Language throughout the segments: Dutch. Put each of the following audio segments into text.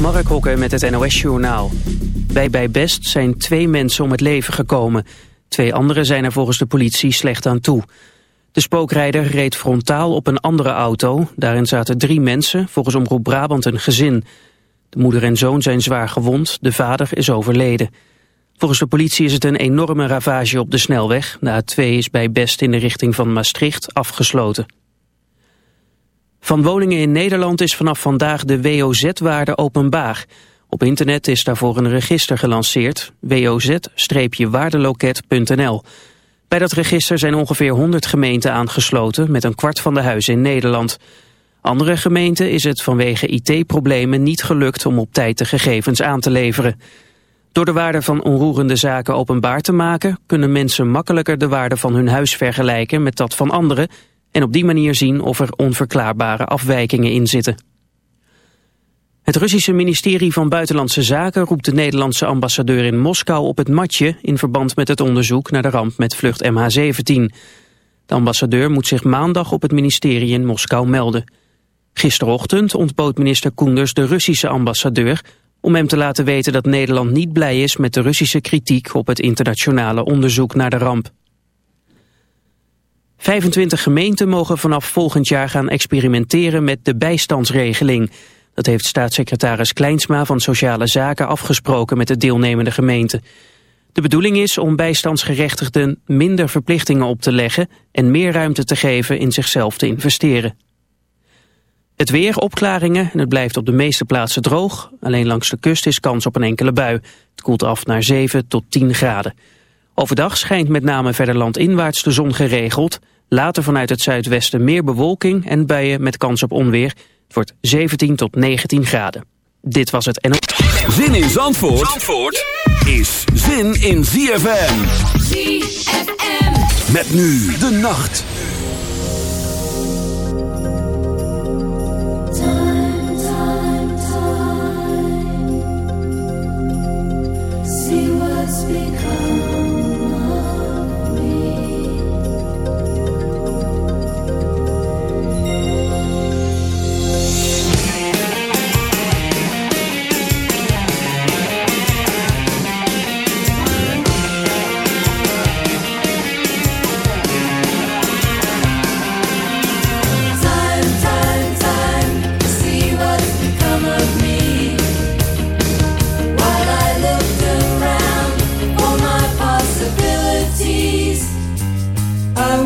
Mark Hokker met het NOS Journaal. Bij Bij Best zijn twee mensen om het leven gekomen. Twee anderen zijn er volgens de politie slecht aan toe. De spookrijder reed frontaal op een andere auto. Daarin zaten drie mensen, volgens Omroep Brabant een gezin. De moeder en zoon zijn zwaar gewond, de vader is overleden. Volgens de politie is het een enorme ravage op de snelweg. De A2 is bij Best in de richting van Maastricht afgesloten. Van woningen in Nederland is vanaf vandaag de WOZ-waarde openbaar. Op internet is daarvoor een register gelanceerd, woz-waardeloket.nl. Bij dat register zijn ongeveer 100 gemeenten aangesloten met een kwart van de huizen in Nederland. Andere gemeenten is het vanwege IT-problemen niet gelukt om op tijd de gegevens aan te leveren. Door de waarde van onroerende zaken openbaar te maken... kunnen mensen makkelijker de waarde van hun huis vergelijken met dat van anderen... en op die manier zien of er onverklaarbare afwijkingen in zitten. Het Russische ministerie van Buitenlandse Zaken roept de Nederlandse ambassadeur in Moskou op het matje... in verband met het onderzoek naar de ramp met vlucht MH17. De ambassadeur moet zich maandag op het ministerie in Moskou melden. Gisterochtend ontbood minister Koenders de Russische ambassadeur om hem te laten weten dat Nederland niet blij is met de Russische kritiek op het internationale onderzoek naar de ramp. 25 gemeenten mogen vanaf volgend jaar gaan experimenteren met de bijstandsregeling. Dat heeft staatssecretaris Kleinsma van Sociale Zaken afgesproken met de deelnemende gemeenten. De bedoeling is om bijstandsgerechtigden minder verplichtingen op te leggen en meer ruimte te geven in zichzelf te investeren. Het weer, opklaringen en het blijft op de meeste plaatsen droog. Alleen langs de kust is kans op een enkele bui. Het koelt af naar 7 tot 10 graden. Overdag schijnt met name verder landinwaarts de zon geregeld. Later vanuit het zuidwesten meer bewolking en buien met kans op onweer. Het wordt 17 tot 19 graden. Dit was het NO. Zin in Zandvoort, Zandvoort is zin in ZFM. ZFM. Met nu de nacht.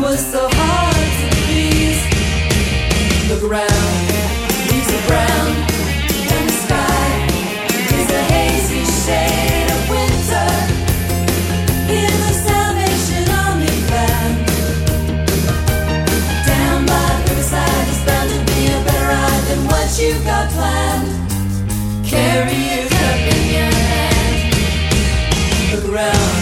Was so hard to please. Look around, leaves are brown, and the sky is a hazy shade of winter. In the Salvation Army band. Down by the riverside, there's bound to be a better ride than what you got planned. Carry your cup in your hand. Look around,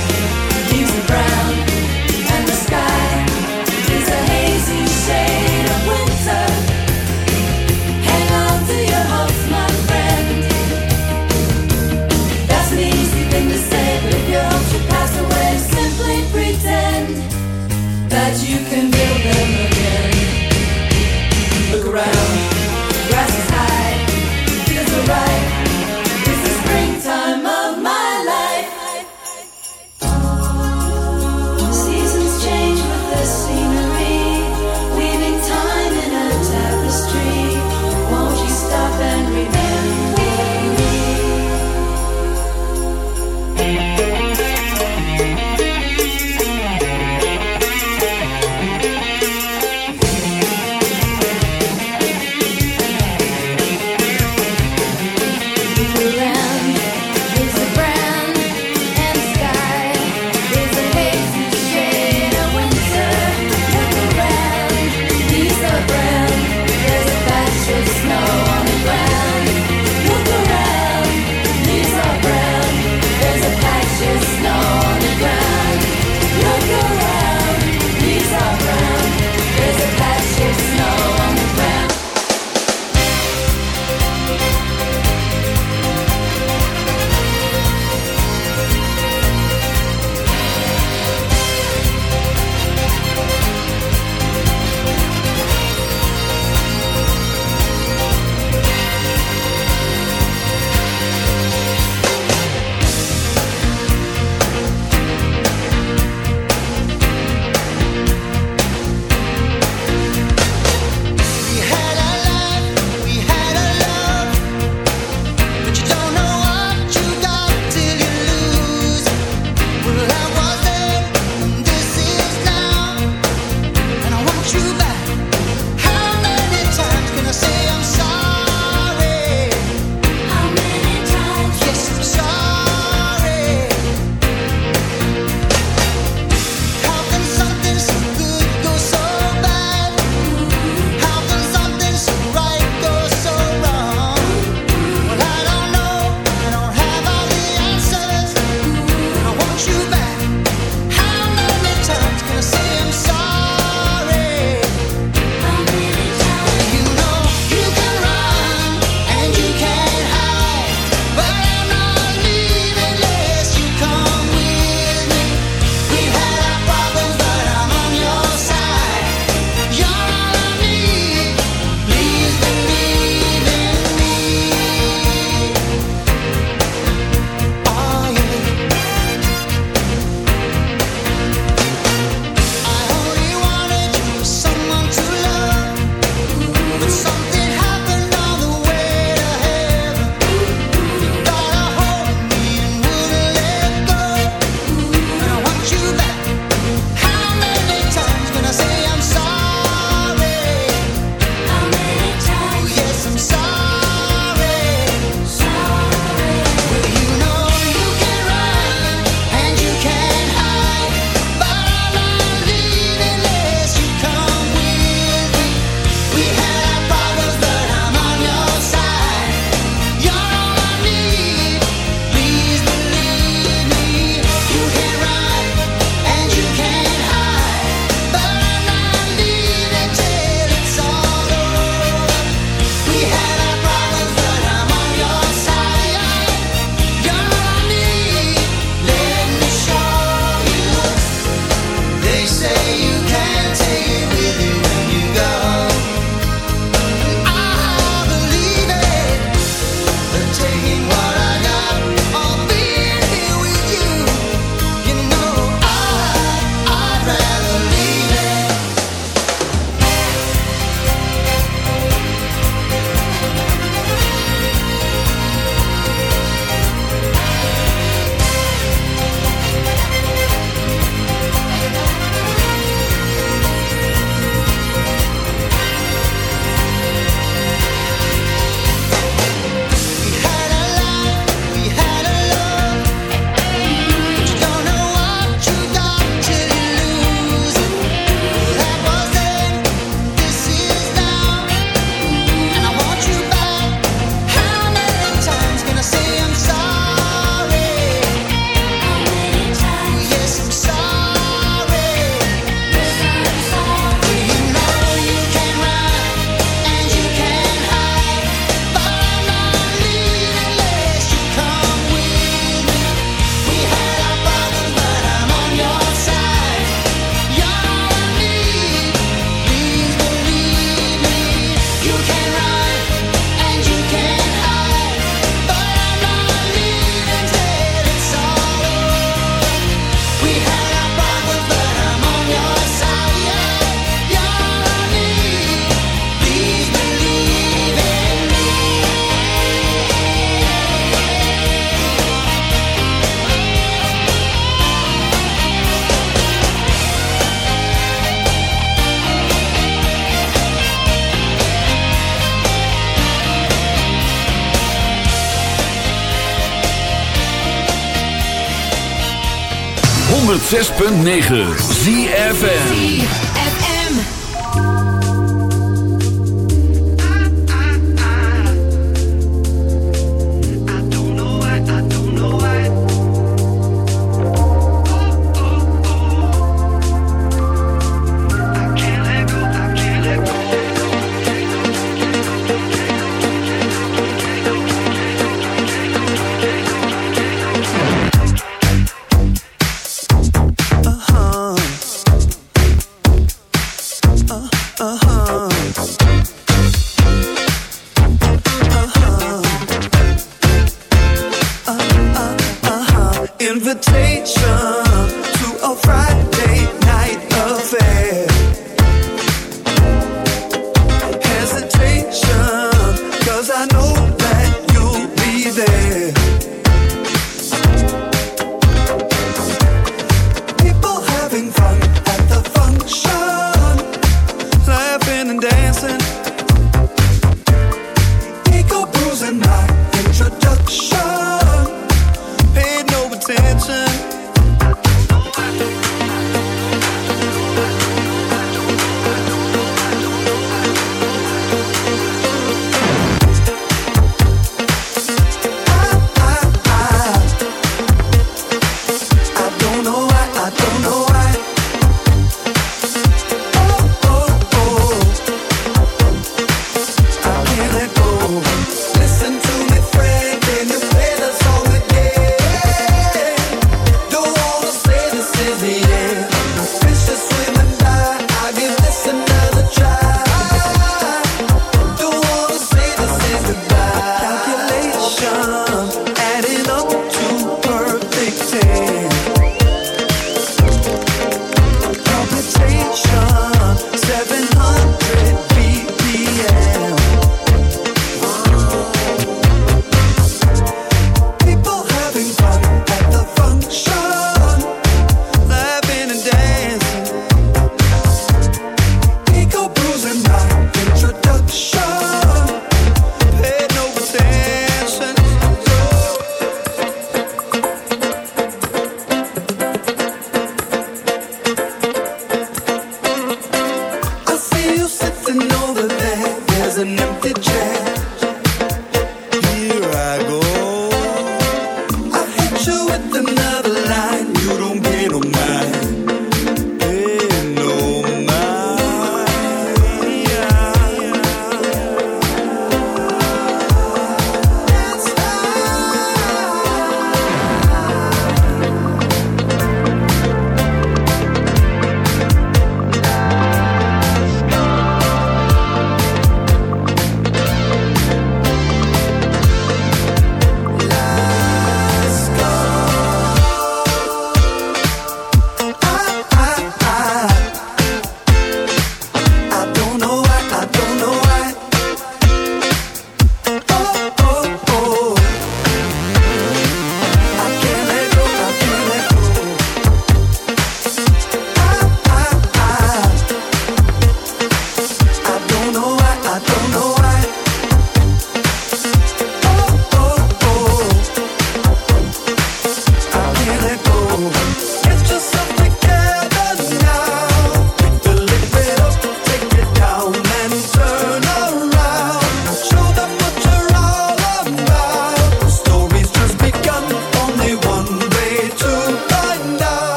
106.9 ZFM.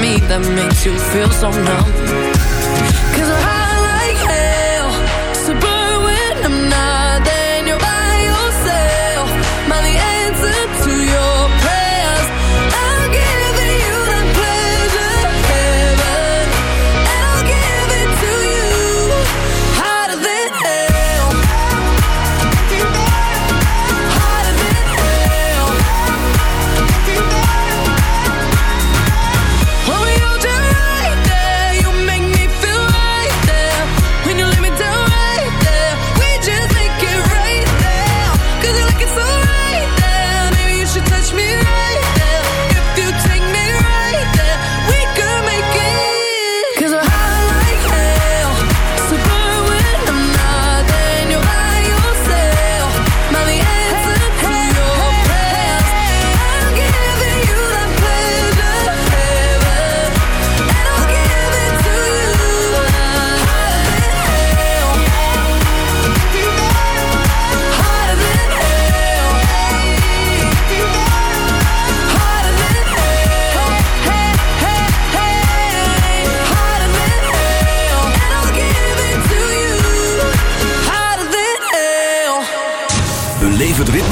me that makes you feel so numb. Cause I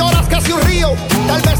lloras casi un río. Tal vez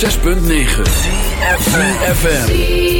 106.9 FM.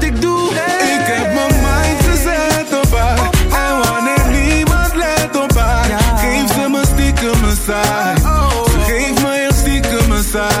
inside